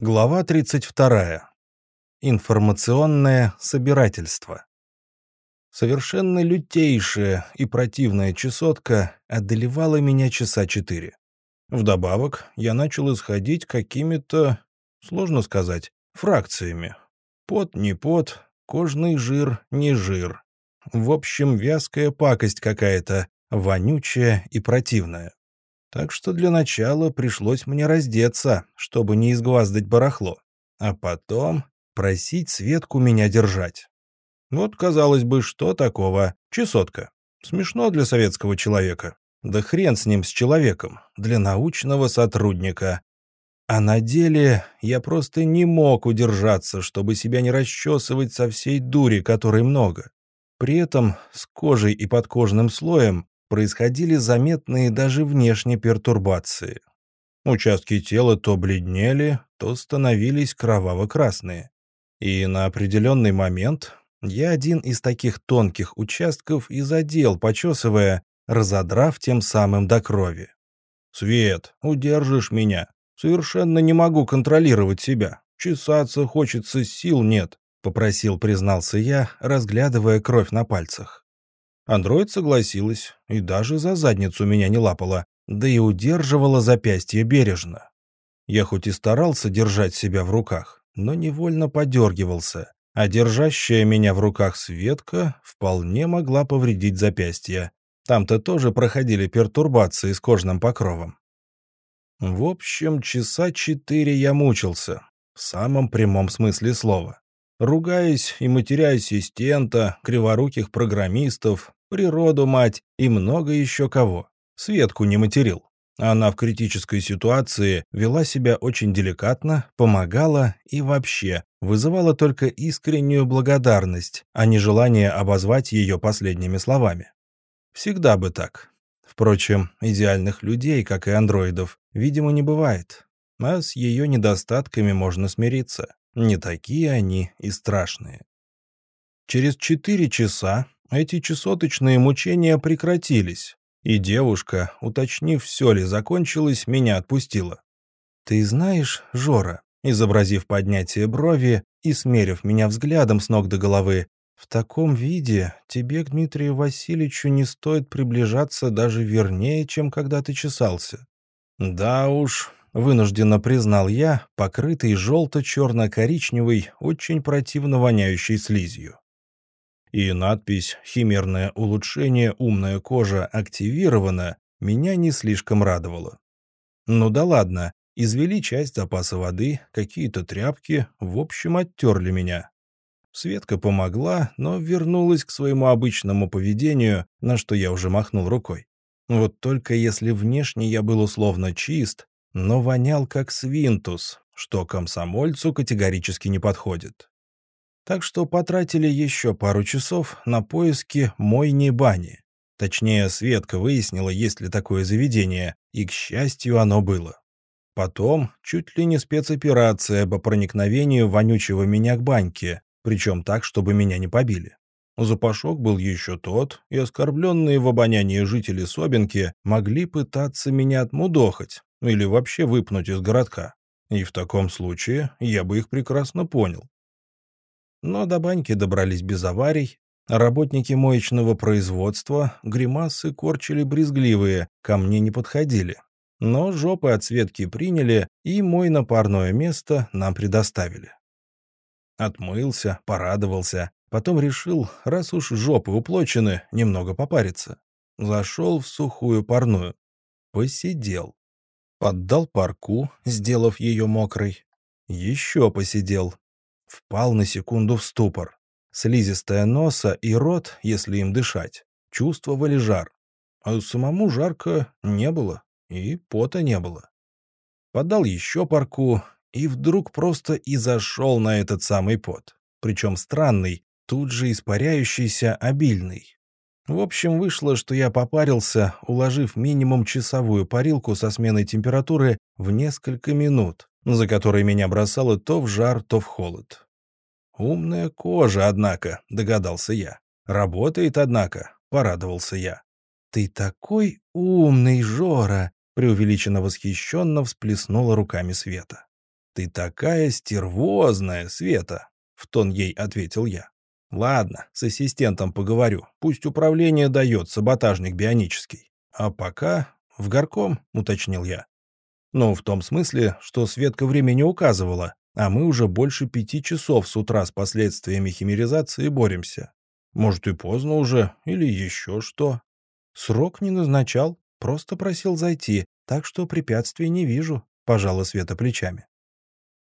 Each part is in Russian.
Глава 32. Информационное собирательство. Совершенно лютейшая и противная чесотка одолевала меня часа четыре. Вдобавок, я начал исходить какими-то, сложно сказать, фракциями. Пот не пот, кожный жир не жир. В общем, вязкая пакость какая-то, вонючая и противная. Так что для начала пришлось мне раздеться, чтобы не изгваздать барахло, а потом просить Светку меня держать. Вот, казалось бы, что такого? Чесотка. Смешно для советского человека. Да хрен с ним, с человеком. Для научного сотрудника. А на деле я просто не мог удержаться, чтобы себя не расчесывать со всей дури, которой много. При этом с кожей и подкожным слоем происходили заметные даже внешние пертурбации. Участки тела то бледнели, то становились кроваво-красные. И на определенный момент я один из таких тонких участков и задел, почесывая, разодрав тем самым до крови. «Свет, удержишь меня. Совершенно не могу контролировать себя. Чесаться хочется, сил нет», — попросил, признался я, разглядывая кровь на пальцах. Андроид согласилась и даже за задницу меня не лапала, да и удерживала запястье бережно. Я хоть и старался держать себя в руках, но невольно подергивался, а держащая меня в руках Светка вполне могла повредить запястье. Там-то тоже проходили пертурбации с кожным покровом. В общем, часа четыре я мучился, в самом прямом смысле слова. Ругаясь и матеря ассистента, криворуких программистов, природу мать и много еще кого. Светку не материл. Она в критической ситуации вела себя очень деликатно, помогала и вообще вызывала только искреннюю благодарность, а не желание обозвать ее последними словами. Всегда бы так. Впрочем, идеальных людей, как и андроидов, видимо, не бывает. А с ее недостатками можно смириться. Не такие они и страшные. Через четыре часа эти чесоточные мучения прекратились, и девушка, уточнив, все ли закончилось, меня отпустила. «Ты знаешь, Жора», изобразив поднятие брови и смерив меня взглядом с ног до головы, «в таком виде тебе к Дмитрию Васильевичу не стоит приближаться даже вернее, чем когда ты чесался». «Да уж», — вынужденно признал я, покрытый желто-черно-коричневой, очень противно воняющей слизью и надпись «Химерное улучшение, умная кожа активирована» меня не слишком радовало. Ну да ладно, извели часть запаса воды, какие-то тряпки, в общем, оттерли меня. Светка помогла, но вернулась к своему обычному поведению, на что я уже махнул рукой. Вот только если внешне я был условно чист, но вонял как свинтус, что комсомольцу категорически не подходит. Так что потратили еще пару часов на поиски мойни бани. Точнее, Светка выяснила, есть ли такое заведение, и, к счастью, оно было. Потом чуть ли не спецоперация по проникновению вонючего меня к баньке, причем так, чтобы меня не побили. Запашок был еще тот, и оскорбленные в обонянии жители Собинки могли пытаться меня отмудохать или вообще выпнуть из городка. И в таком случае я бы их прекрасно понял. Но до баньки добрались без аварий. Работники моечного производства гримасы корчили брезгливые, ко мне не подходили. Но жопы от Светки приняли, и мой на парное место нам предоставили. Отмылся, порадовался, потом решил, раз уж жопы уплочены, немного попариться. Зашел в сухую парную. Посидел. Поддал парку, сделав ее мокрой. Еще посидел, Впал на секунду в ступор. Слизистая носа и рот, если им дышать, чувствовали жар. А самому жарко не было, и пота не было. Подал еще парку, и вдруг просто и зашел на этот самый пот. Причем странный, тут же испаряющийся, обильный. В общем, вышло, что я попарился, уложив минимум часовую парилку со сменой температуры в несколько минут, за которой меня бросало то в жар, то в холод. «Умная кожа, однако», — догадался я. «Работает, однако», — порадовался я. «Ты такой умный, Жора!» — преувеличенно восхищенно всплеснула руками Света. «Ты такая стервозная, Света!» — в тон ей ответил я. «Ладно, с ассистентом поговорю. Пусть управление дает, саботажник бионический. А пока в горком», — уточнил я. Ну, в том смысле, что Светка время не указывала, а мы уже больше пяти часов с утра с последствиями химеризации боремся. Может, и поздно уже, или еще что. Срок не назначал, просто просил зайти, так что препятствий не вижу, пожала Света плечами.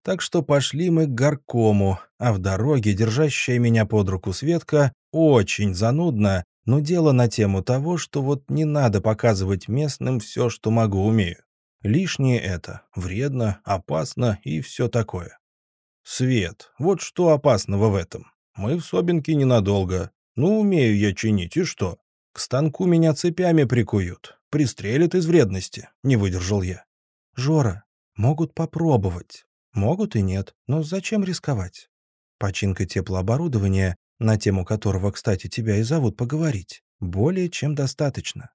Так что пошли мы к горкому, а в дороге держащая меня под руку Светка очень занудно, но дело на тему того, что вот не надо показывать местным все, что могу умею. Лишнее это, вредно, опасно и все такое. Свет, вот что опасного в этом. Мы в Собинке ненадолго. Ну, умею я чинить, и что? К станку меня цепями прикуют. Пристрелят из вредности, не выдержал я. Жора, могут попробовать. Могут и нет, но зачем рисковать? Починка теплооборудования, на тему которого, кстати, тебя и зовут поговорить, более чем достаточно.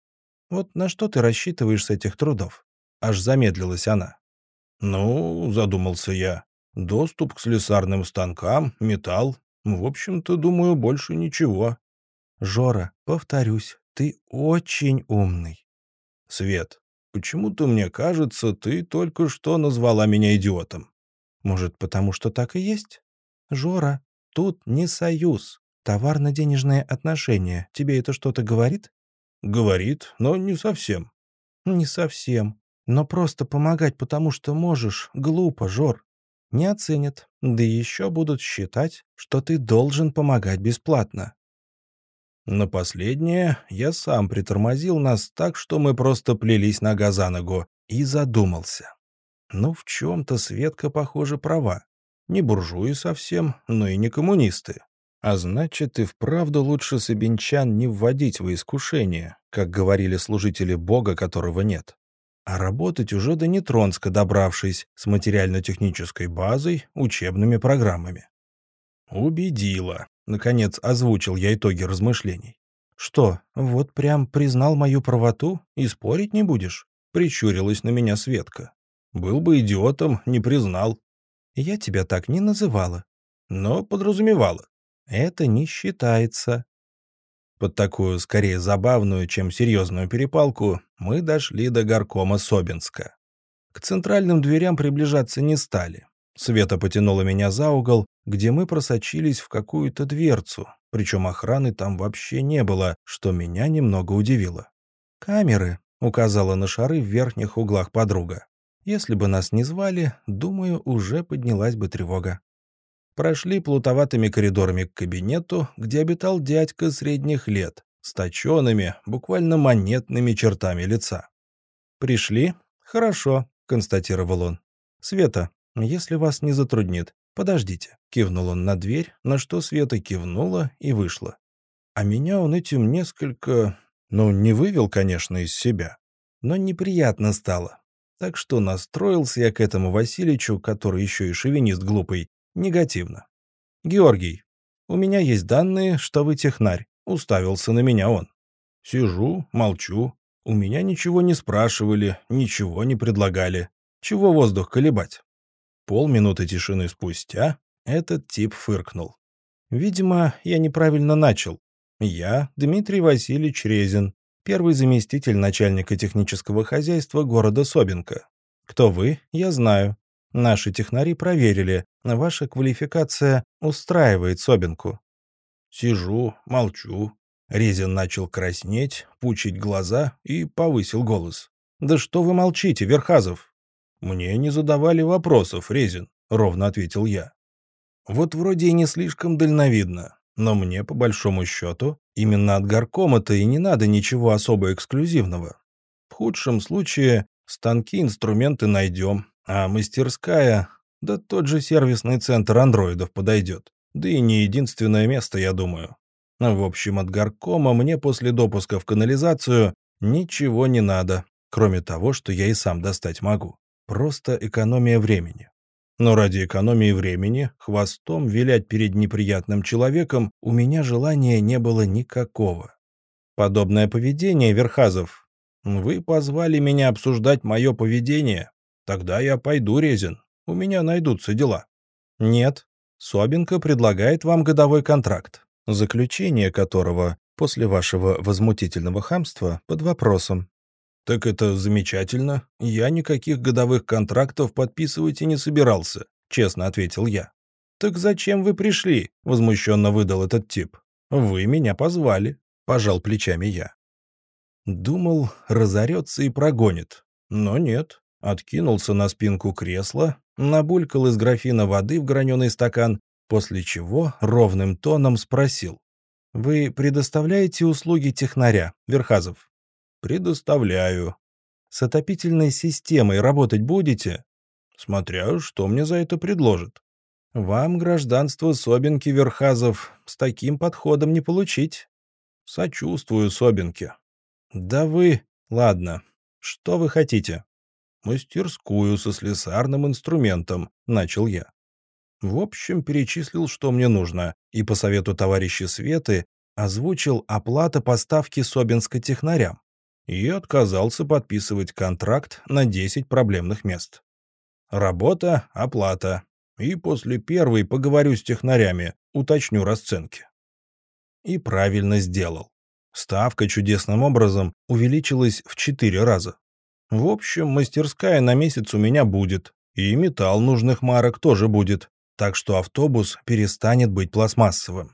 Вот на что ты рассчитываешь с этих трудов? Аж замедлилась она. «Ну, — задумался я, — доступ к слесарным станкам, металл. В общем-то, думаю, больше ничего». «Жора, повторюсь, ты очень умный». «Свет, почему-то мне кажется, ты только что назвала меня идиотом». «Может, потому что так и есть?» «Жора, тут не союз. Товарно-денежные отношения. Тебе это что-то говорит?» «Говорит, но не совсем». «Не совсем. Но просто помогать потому, что можешь, глупо, Жор. Не оценят, да еще будут считать, что ты должен помогать бесплатно. На последнее я сам притормозил нас так, что мы просто плелись нога за ногу, и задумался. Ну, в чем-то Светка, похоже, права. Не буржуи совсем, но и не коммунисты. А значит, и вправду лучше сабинчан не вводить во искушение, как говорили служители Бога, которого нет а работать уже до Нетронска добравшись, с материально-технической базой, учебными программами. «Убедила», — наконец озвучил я итоги размышлений. «Что, вот прям признал мою правоту и спорить не будешь?» — прищурилась на меня Светка. «Был бы идиотом, не признал». «Я тебя так не называла». «Но подразумевала». «Это не считается», под такую, скорее забавную, чем серьезную перепалку, мы дошли до горкома Собинска. К центральным дверям приближаться не стали. Света потянула меня за угол, где мы просочились в какую-то дверцу, причем охраны там вообще не было, что меня немного удивило. «Камеры», — указала на шары в верхних углах подруга. «Если бы нас не звали, думаю, уже поднялась бы тревога» прошли плутоватыми коридорами к кабинету, где обитал дядька средних лет, с точенными, буквально монетными чертами лица. «Пришли? Хорошо», — констатировал он. «Света, если вас не затруднит, подождите», — кивнул он на дверь, на что Света кивнула и вышла. А меня он этим несколько... Ну, не вывел, конечно, из себя, но неприятно стало. Так что настроился я к этому Васильичу, который еще и шовинист глупый, Негативно. «Георгий, у меня есть данные, что вы технарь», — уставился на меня он. Сижу, молчу. У меня ничего не спрашивали, ничего не предлагали. Чего воздух колебать? Полминуты тишины спустя этот тип фыркнул. Видимо, я неправильно начал. Я Дмитрий Васильевич Резин, первый заместитель начальника технического хозяйства города Собинка. Кто вы, я знаю. Наши технари проверили, ваша квалификация устраивает Собинку. Сижу, молчу. Резин начал краснеть, пучить глаза и повысил голос. «Да что вы молчите, Верхазов?» «Мне не задавали вопросов, Резин», — ровно ответил я. «Вот вроде и не слишком дальновидно, но мне, по большому счету, именно от горкома-то и не надо ничего особо эксклюзивного. В худшем случае станки, инструменты найдем, а мастерская, да тот же сервисный центр андроидов подойдет. Да и не единственное место, я думаю. В общем, от горкома мне после допуска в канализацию ничего не надо, кроме того, что я и сам достать могу. Просто экономия времени. Но ради экономии времени хвостом вилять перед неприятным человеком у меня желания не было никакого. Подобное поведение, Верхазов, вы позвали меня обсуждать мое поведение, Тогда я пойду, Резин. У меня найдутся дела». «Нет. Собинка предлагает вам годовой контракт, заключение которого после вашего возмутительного хамства под вопросом. «Так это замечательно. Я никаких годовых контрактов подписывать и не собирался», — честно ответил я. «Так зачем вы пришли?» — возмущенно выдал этот тип. «Вы меня позвали», — пожал плечами я. Думал, разорется и прогонит. Но нет. Откинулся на спинку кресла, набулькал из графина воды в граненый стакан, после чего ровным тоном спросил. «Вы предоставляете услуги технаря, Верхазов?» «Предоставляю». «С отопительной системой работать будете?» «Смотря, что мне за это предложат». «Вам гражданство Собинки, Верхазов, с таким подходом не получить». «Сочувствую Собинке». «Да вы... Ладно. Что вы хотите?» «Мастерскую со слесарным инструментом», — начал я. В общем, перечислил, что мне нужно, и по совету товарища Светы озвучил оплата поставки Собинска технарям и отказался подписывать контракт на 10 проблемных мест. Работа, оплата. И после первой поговорю с технарями, уточню расценки. И правильно сделал. Ставка чудесным образом увеличилась в 4 раза. В общем, мастерская на месяц у меня будет, и металл нужных марок тоже будет, так что автобус перестанет быть пластмассовым.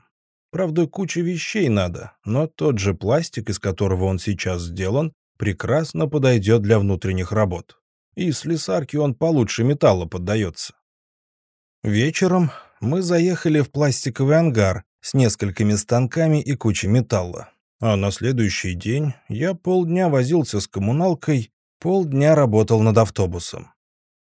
Правда, куча вещей надо, но тот же пластик, из которого он сейчас сделан, прекрасно подойдет для внутренних работ. И слесарки он получше металла поддается. Вечером мы заехали в пластиковый ангар с несколькими станками и кучей металла. А на следующий день я полдня возился с коммуналкой, полдня работал над автобусом.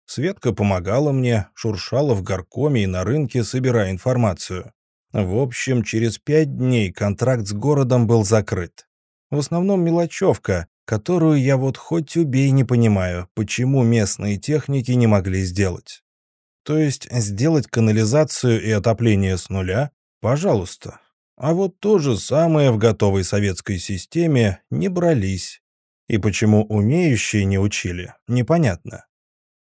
Светка помогала мне, шуршала в горкоме и на рынке, собирая информацию. В общем, через пять дней контракт с городом был закрыт. В основном мелочевка, которую я вот хоть убей не понимаю, почему местные техники не могли сделать. То есть сделать канализацию и отопление с нуля? Пожалуйста. А вот то же самое в готовой советской системе не брались. И почему умеющие не учили, непонятно.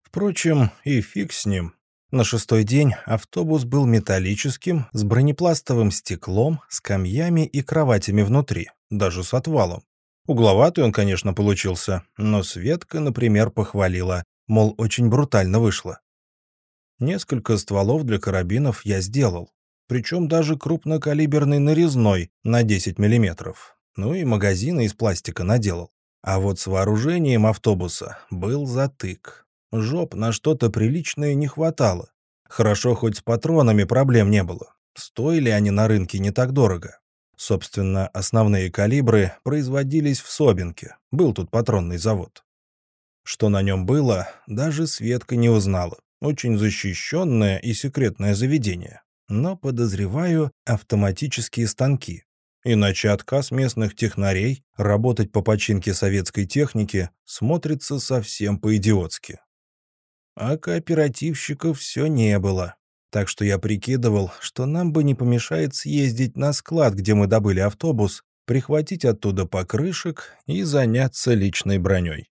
Впрочем, и фиг с ним. На шестой день автобус был металлическим, с бронепластовым стеклом, скамьями и кроватями внутри, даже с отвалом. Угловатый он, конечно, получился, но Светка, например, похвалила, мол, очень брутально вышло. Несколько стволов для карабинов я сделал, причем даже крупнокалиберный нарезной на 10 мм. Ну и магазины из пластика наделал. А вот с вооружением автобуса был затык. Жоп на что-то приличное не хватало. Хорошо, хоть с патронами проблем не было. Стоили они на рынке не так дорого. Собственно, основные калибры производились в Собинке. Был тут патронный завод. Что на нем было, даже Светка не узнала. Очень защищенное и секретное заведение. Но, подозреваю, автоматические станки. Иначе отказ местных технарей работать по починке советской техники смотрится совсем по-идиотски а кооперативщиков все не было. Так что я прикидывал, что нам бы не помешает съездить на склад, где мы добыли автобус, прихватить оттуда покрышек и заняться личной броней.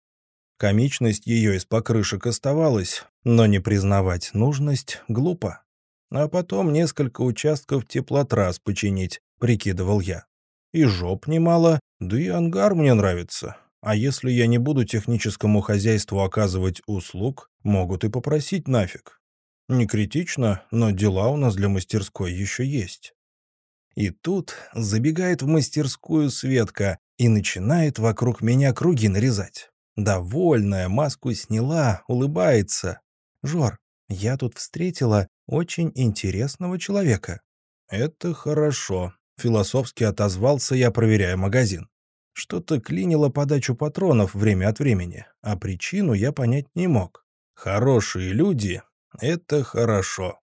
Комичность ее из покрышек оставалась, но не признавать нужность глупо. А потом несколько участков теплотрасс починить, прикидывал я. И жоп немало, да и ангар мне нравится. А если я не буду техническому хозяйству оказывать услуг, могут и попросить нафиг. Не критично, но дела у нас для мастерской еще есть. И тут забегает в мастерскую Светка и начинает вокруг меня круги нарезать. Довольная, маску сняла, улыбается. «Жор, я тут встретила очень интересного человека». «Это хорошо», — философски отозвался я, проверяя магазин. Что-то клинило подачу патронов время от времени, а причину я понять не мог. Хорошие люди — это хорошо.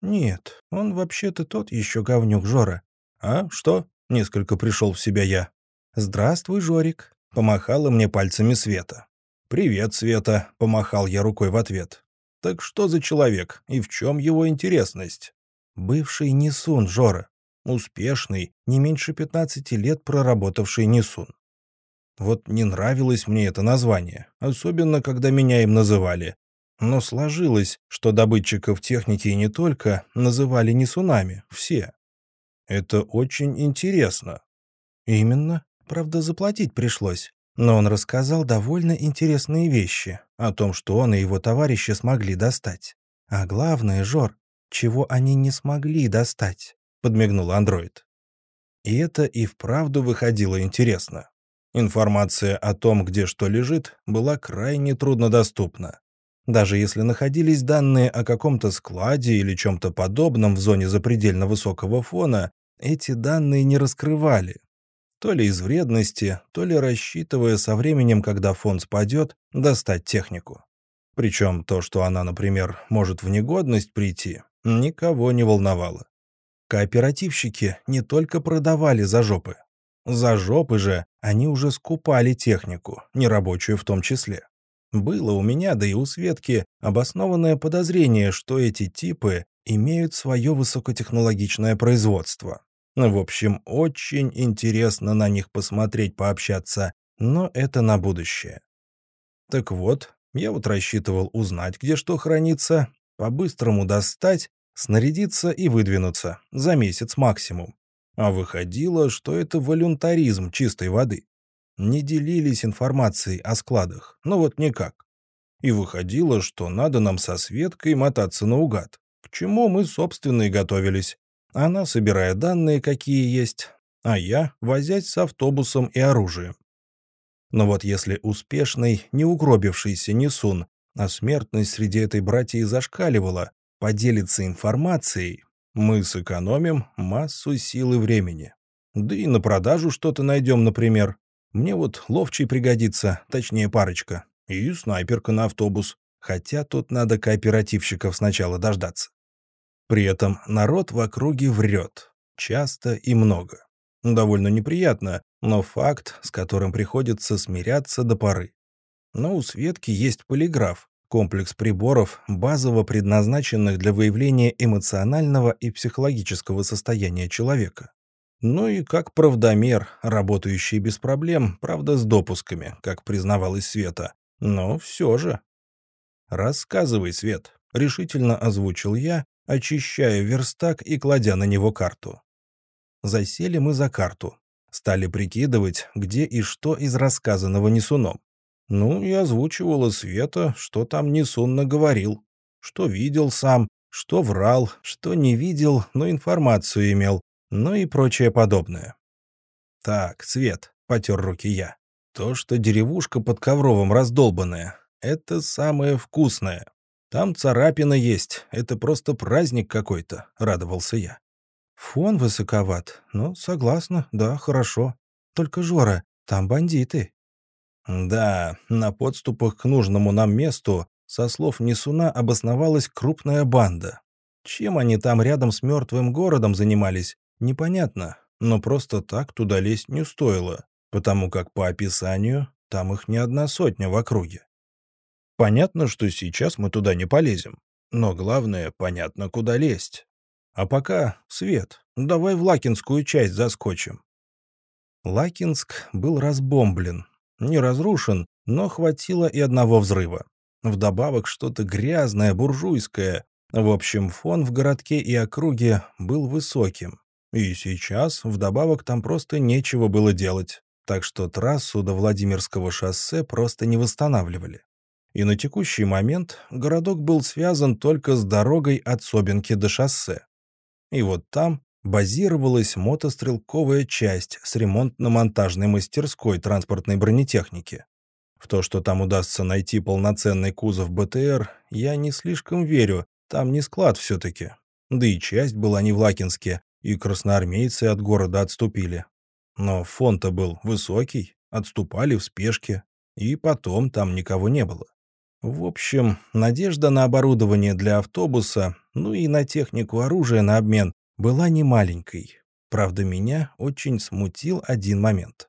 Нет, он вообще-то тот еще говнюк Жора. А, что? Несколько пришел в себя я. «Здравствуй, Жорик», — помахала мне пальцами Света. «Привет, Света», — помахал я рукой в ответ. «Так что за человек и в чем его интересность?» «Бывший Несун, Жора. Успешный, не меньше 15 лет проработавший Нисун. Вот не нравилось мне это название, особенно когда меня им называли. Но сложилось, что добытчиков техники и не только называли несунами, все. Это очень интересно. Именно. Правда, заплатить пришлось. Но он рассказал довольно интересные вещи о том, что он и его товарищи смогли достать. А главное, Жор, чего они не смогли достать, подмигнул андроид. И это и вправду выходило интересно. Информация о том, где что лежит, была крайне труднодоступна. Даже если находились данные о каком-то складе или чем-то подобном в зоне запредельно высокого фона, эти данные не раскрывали. То ли из вредности, то ли рассчитывая со временем, когда фон спадет, достать технику. Причем то, что она, например, может в негодность прийти, никого не волновало. Кооперативщики не только продавали за жопы. За жопы же они уже скупали технику, нерабочую в том числе. Было у меня, да и у Светки, обоснованное подозрение, что эти типы имеют свое высокотехнологичное производство. В общем, очень интересно на них посмотреть, пообщаться, но это на будущее. Так вот, я вот рассчитывал узнать, где что хранится, по-быстрому достать, снарядиться и выдвинуться, за месяц максимум. А выходило, что это волюнтаризм чистой воды не делились информацией о складах, ну вот никак. И выходило, что надо нам со Светкой мотаться наугад, к чему мы, собственно, и готовились. Она, собирая данные, какие есть, а я, возять с автобусом и оружием. Но вот если успешный, не угробившийся Несун, а смертность среди этой братьи зашкаливала, поделится информацией, мы сэкономим массу сил и времени. Да и на продажу что-то найдем, например. Мне вот ловчий пригодится, точнее парочка. И снайперка на автобус. Хотя тут надо кооперативщиков сначала дождаться. При этом народ в округе врет. Часто и много. Довольно неприятно, но факт, с которым приходится смиряться до поры. Но у Светки есть полиграф, комплекс приборов, базово предназначенных для выявления эмоционального и психологического состояния человека. Ну и как правдомер, работающий без проблем, правда с допусками, как признавалась Света. Но все же. «Рассказывай, Свет», — решительно озвучил я, очищая верстак и кладя на него карту. Засели мы за карту. Стали прикидывать, где и что из рассказанного Несуном. Ну и озвучивала Света, что там Несун наговорил. Что видел сам, что врал, что не видел, но информацию имел, ну и прочее подобное. «Так, Свет», — потер руки я, — «то, что деревушка под Ковровом раздолбанная, это самое вкусное. Там царапина есть, это просто праздник какой-то», — радовался я. «Фон высоковат, но согласна, да, хорошо. Только, Жора, там бандиты». Да, на подступах к нужному нам месту, со слов Несуна, обосновалась крупная банда. Чем они там рядом с мертвым городом занимались, Непонятно, но просто так туда лезть не стоило, потому как по описанию там их не одна сотня в округе. Понятно, что сейчас мы туда не полезем, но главное, понятно, куда лезть. А пока, Свет, давай в Лакинскую часть заскочим. Лакинск был разбомблен, не разрушен, но хватило и одного взрыва. Вдобавок что-то грязное, буржуйское. В общем, фон в городке и округе был высоким. И сейчас, вдобавок, там просто нечего было делать, так что трассу до Владимирского шоссе просто не восстанавливали. И на текущий момент городок был связан только с дорогой от Собинки до шоссе. И вот там базировалась мотострелковая часть с ремонтно-монтажной мастерской транспортной бронетехники. В то, что там удастся найти полноценный кузов БТР, я не слишком верю, там не склад все-таки. Да и часть была не в Лакинске, и красноармейцы от города отступили. Но фон-то был высокий, отступали в спешке, и потом там никого не было. В общем, надежда на оборудование для автобуса, ну и на технику оружия на обмен, была немаленькой. Правда, меня очень смутил один момент.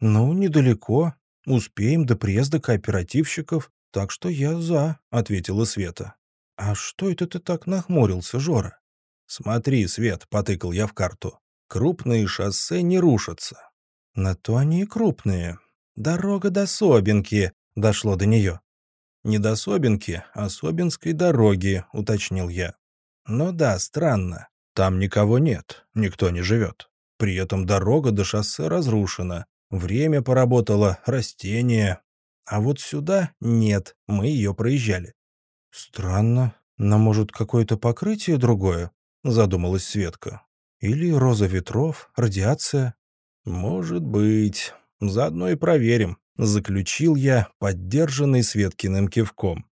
«Ну, недалеко. Успеем до приезда кооперативщиков, так что я за», — ответила Света. «А что это ты так нахмурился, Жора?» «Смотри, Свет», — потыкал я в карту. «Крупные шоссе не рушатся». «На то они и крупные. Дорога до Собинки», — дошло до нее. Не до Собинки, а Собинской дороги, уточнил я. Ну да, странно. Там никого нет, никто не живет. При этом дорога до шоссе разрушена. Время поработало, растения. А вот сюда нет, мы ее проезжали. Странно. Но, может, какое-то покрытие другое? Задумалась Светка. Или роза ветров, радиация? Может быть. Заодно и проверим. Заключил я, поддержанный Светкиным кивком.